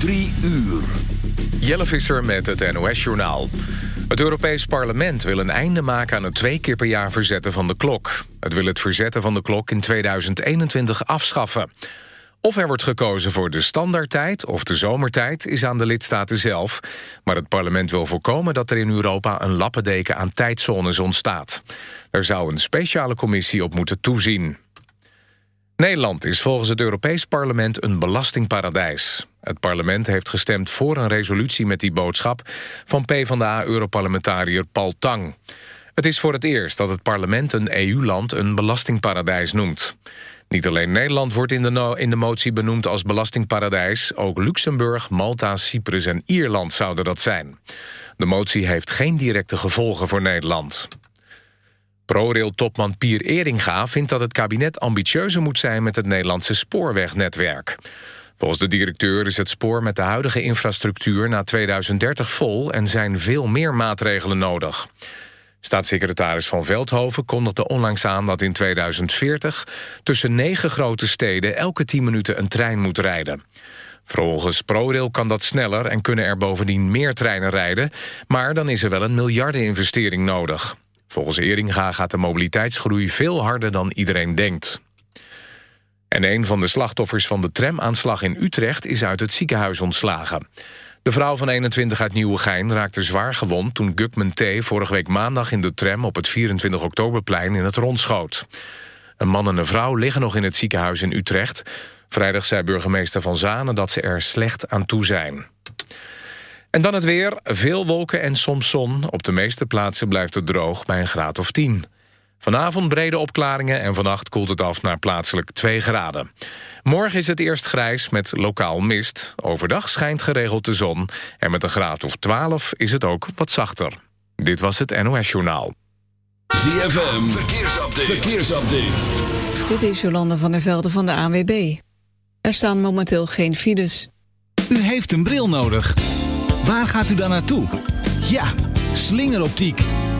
Drie uur. Jelle Visser met het NOS-journaal. Het Europees Parlement wil een einde maken aan het twee keer per jaar verzetten van de klok. Het wil het verzetten van de klok in 2021 afschaffen. Of er wordt gekozen voor de standaardtijd of de zomertijd is aan de lidstaten zelf. Maar het parlement wil voorkomen dat er in Europa een lappendeken aan tijdzones ontstaat. Er zou een speciale commissie op moeten toezien. Nederland is volgens het Europees Parlement een belastingparadijs. Het parlement heeft gestemd voor een resolutie met die boodschap... van PvdA-europarlementariër Paul Tang. Het is voor het eerst dat het parlement een EU-land een belastingparadijs noemt. Niet alleen Nederland wordt in de, in de motie benoemd als belastingparadijs... ook Luxemburg, Malta, Cyprus en Ierland zouden dat zijn. De motie heeft geen directe gevolgen voor Nederland. ProRail-topman Pier Eringa vindt dat het kabinet ambitieuzer moet zijn... met het Nederlandse spoorwegnetwerk. Volgens de directeur is het spoor met de huidige infrastructuur... na 2030 vol en zijn veel meer maatregelen nodig. Staatssecretaris Van Veldhoven kondigde onlangs aan dat in 2040... tussen negen grote steden elke 10 minuten een trein moet rijden. Volgens ProRail kan dat sneller en kunnen er bovendien meer treinen rijden... maar dan is er wel een miljardeninvestering nodig. Volgens Eringa gaat de mobiliteitsgroei veel harder dan iedereen denkt. En een van de slachtoffers van de tramaanslag in Utrecht is uit het ziekenhuis ontslagen. De vrouw van 21 uit Nieuwegein raakte zwaar gewond... toen Gukman T. vorige week maandag in de tram op het 24 oktoberplein in het rond schoot. Een man en een vrouw liggen nog in het ziekenhuis in Utrecht. Vrijdag zei burgemeester Van Zanen dat ze er slecht aan toe zijn. En dan het weer. Veel wolken en soms zon. Op de meeste plaatsen blijft het droog bij een graad of 10. Vanavond brede opklaringen en vannacht koelt het af naar plaatselijk 2 graden. Morgen is het eerst grijs met lokaal mist. Overdag schijnt geregeld de zon. En met een graad of 12 is het ook wat zachter. Dit was het NOS Journaal. ZFM, verkeersupdate. verkeersupdate. Dit is Jolande van der Velde van de ANWB. Er staan momenteel geen files. U heeft een bril nodig. Waar gaat u dan naartoe? Ja, slingeroptiek.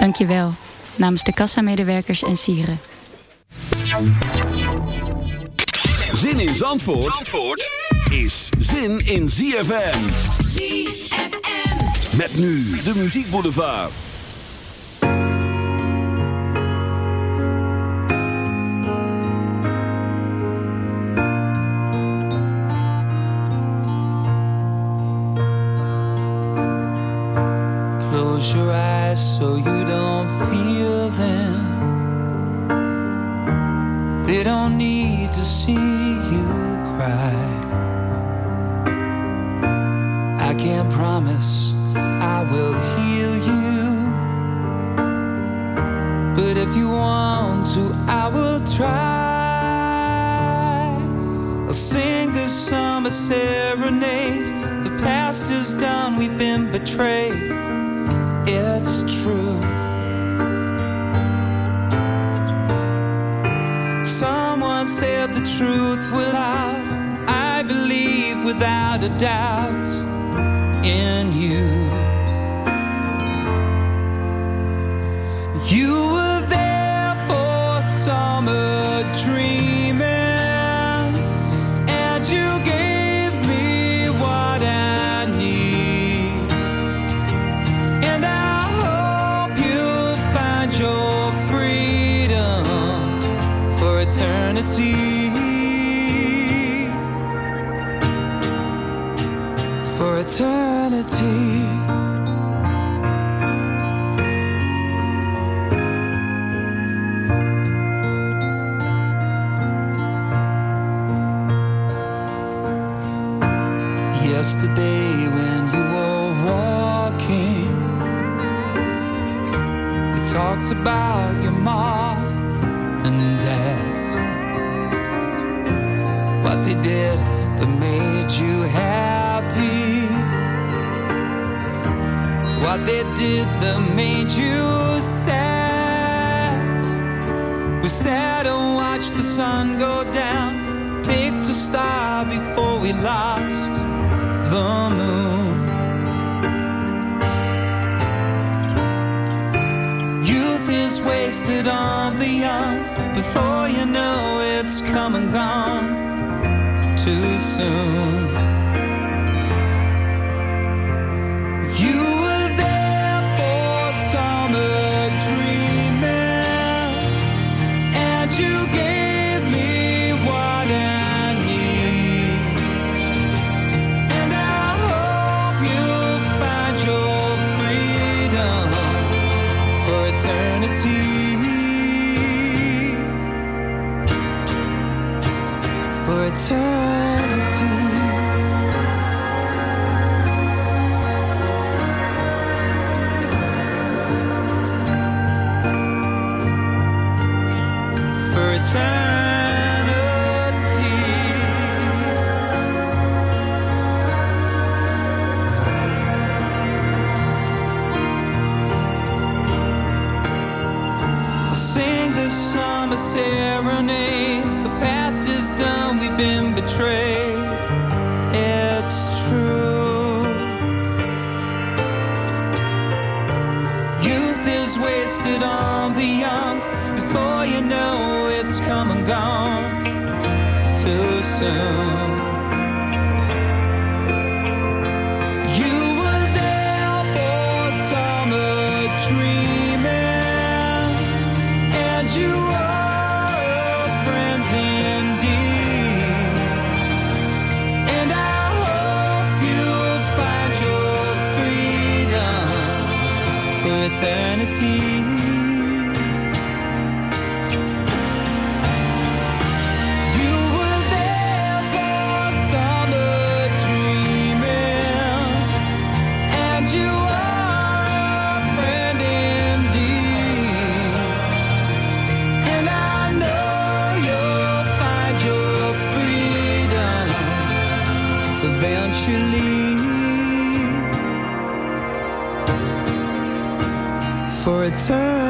Dankjewel. Namens de kassamedewerkers en sieren. Zin in Zandvoort, Zandvoort is zin in ZFM. ZFM. Met nu de muziekboulevard. Close your eyes so you done, we've been betrayed. It's true. Someone said the truth will out. I believe without a doubt eternity. Yesterday when you were walking, we talked about they did that made you sad. We sat and watched the sun go down, picked a star before we lost the moon. Youth is wasted on the young. Before you know it's come and gone too soon. Eventually. For eternity.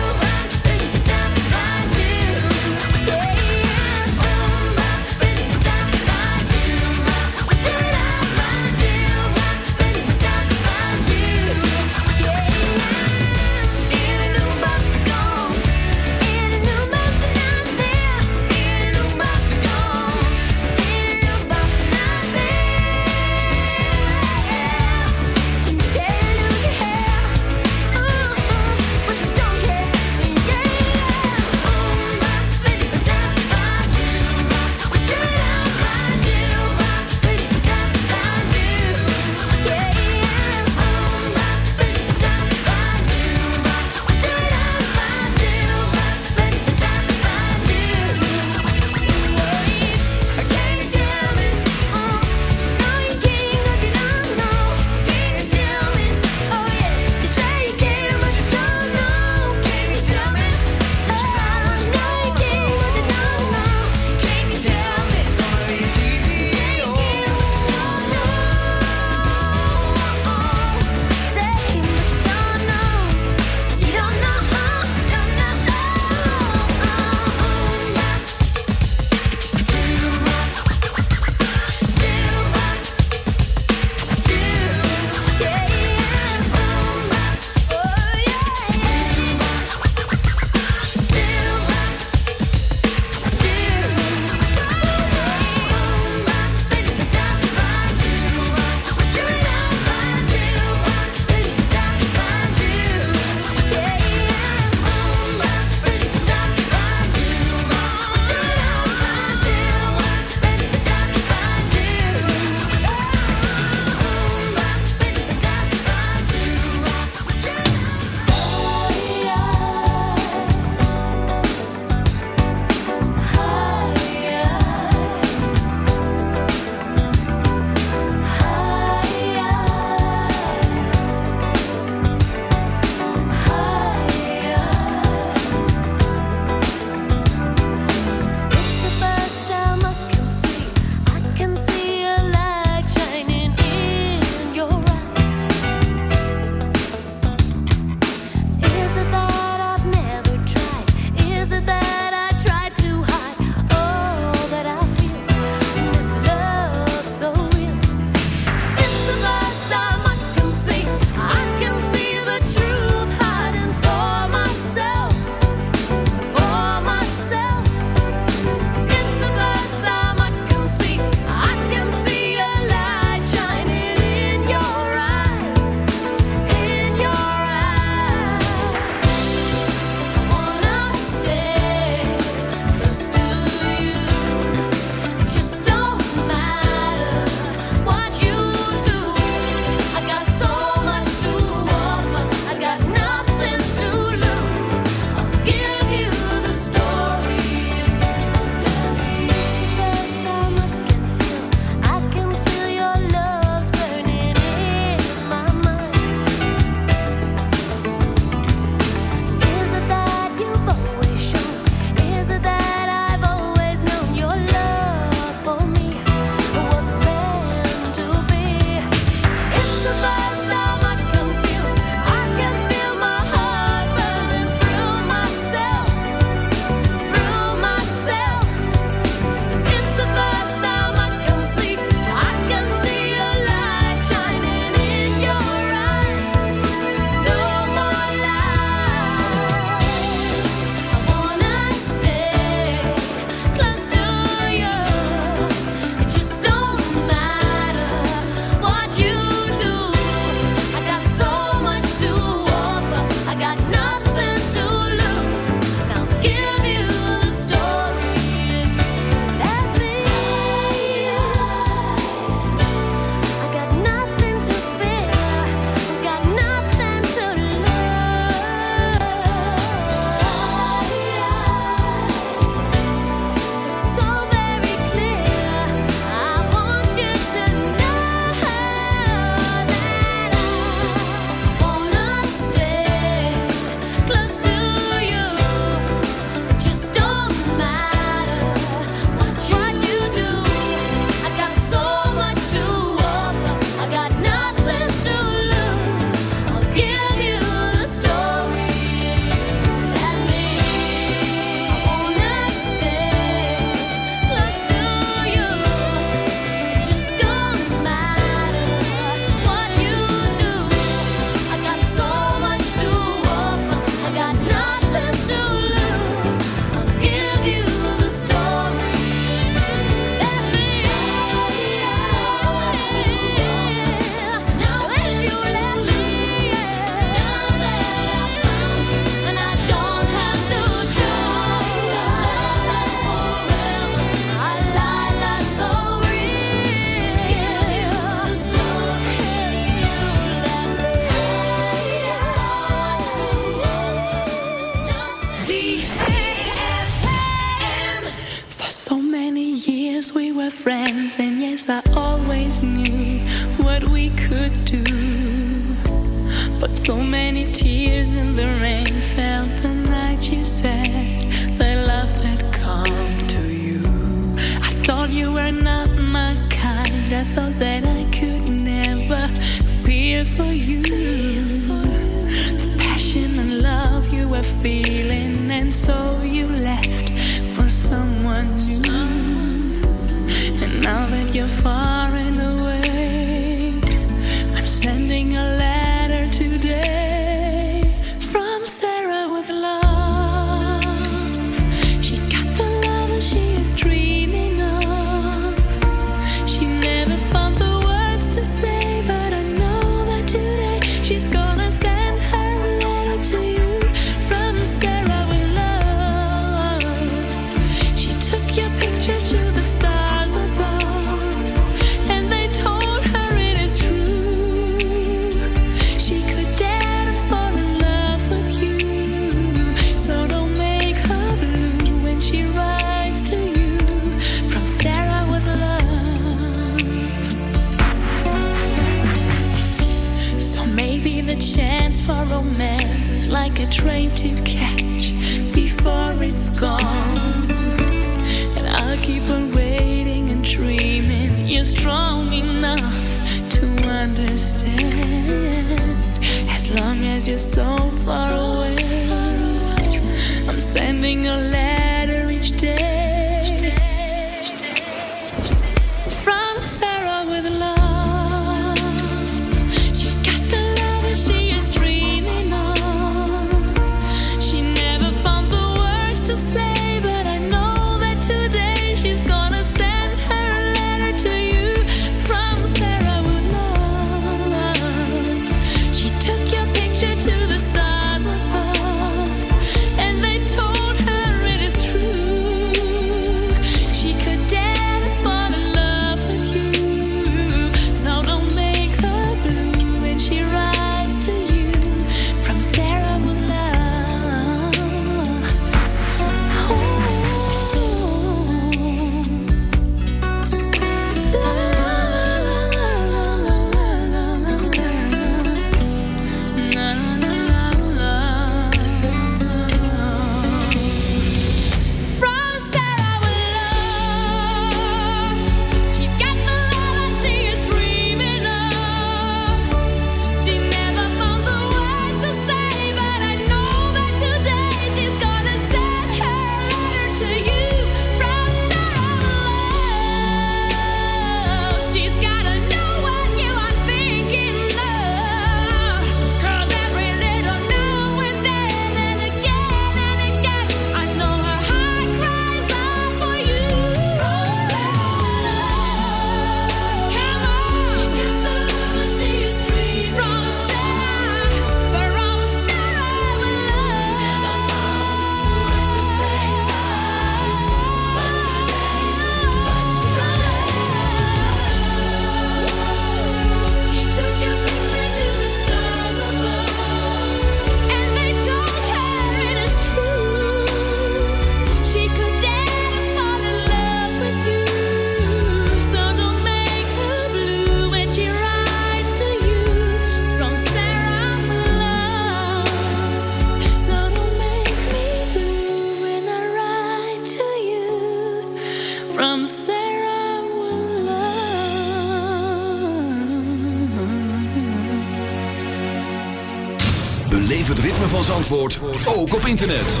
Ook op internet.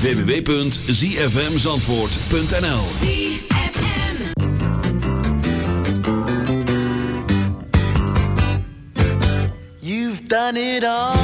www.zfmzandvoort.nl You've done it all.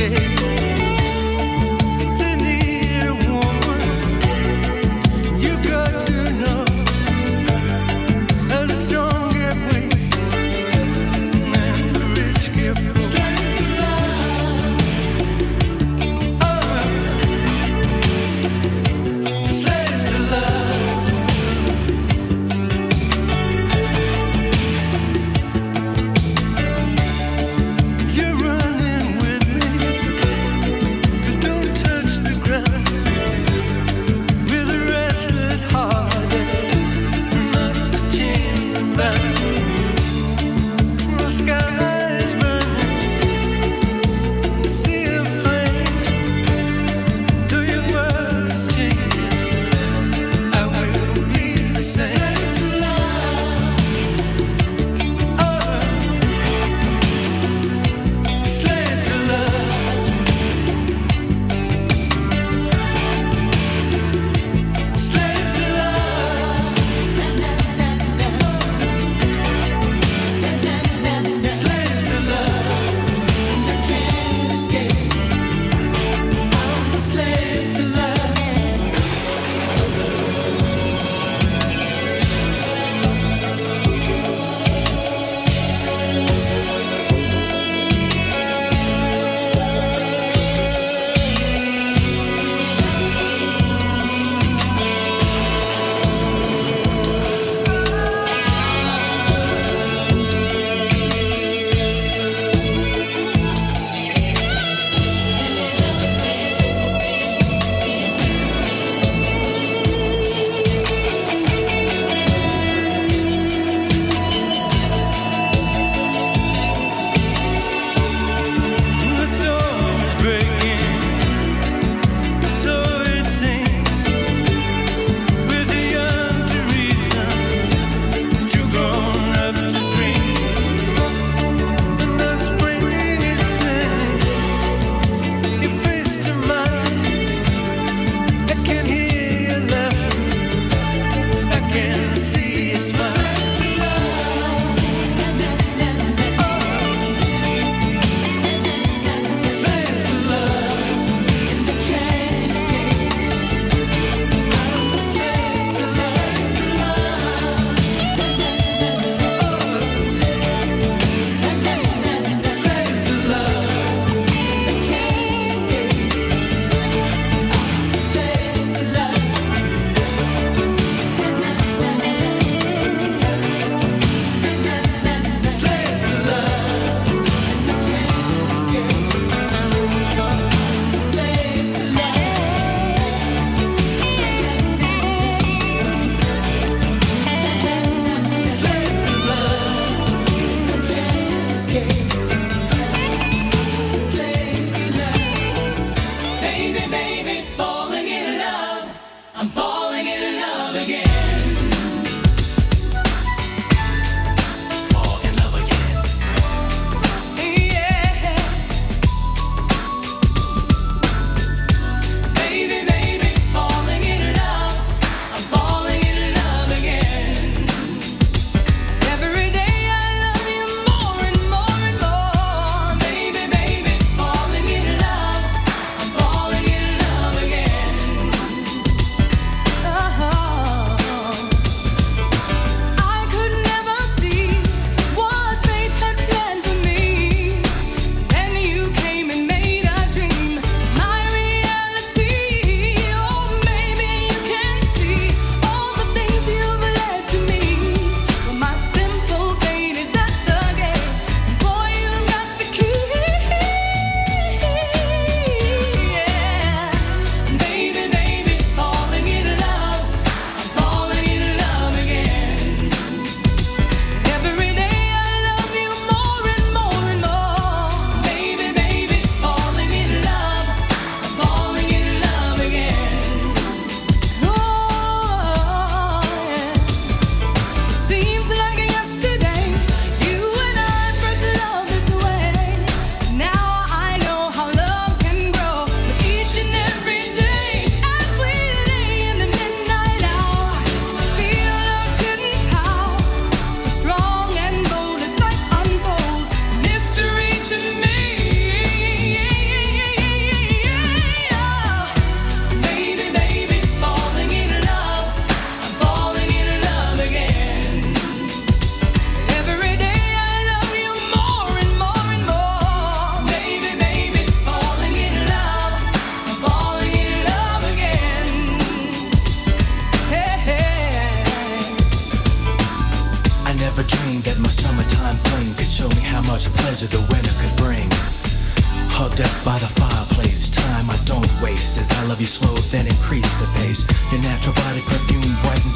again.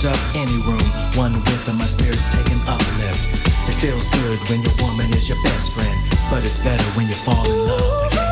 Up any room, one with of my spirits taking uplift. It feels good when your woman is your best friend, but it's better when you fall in love again.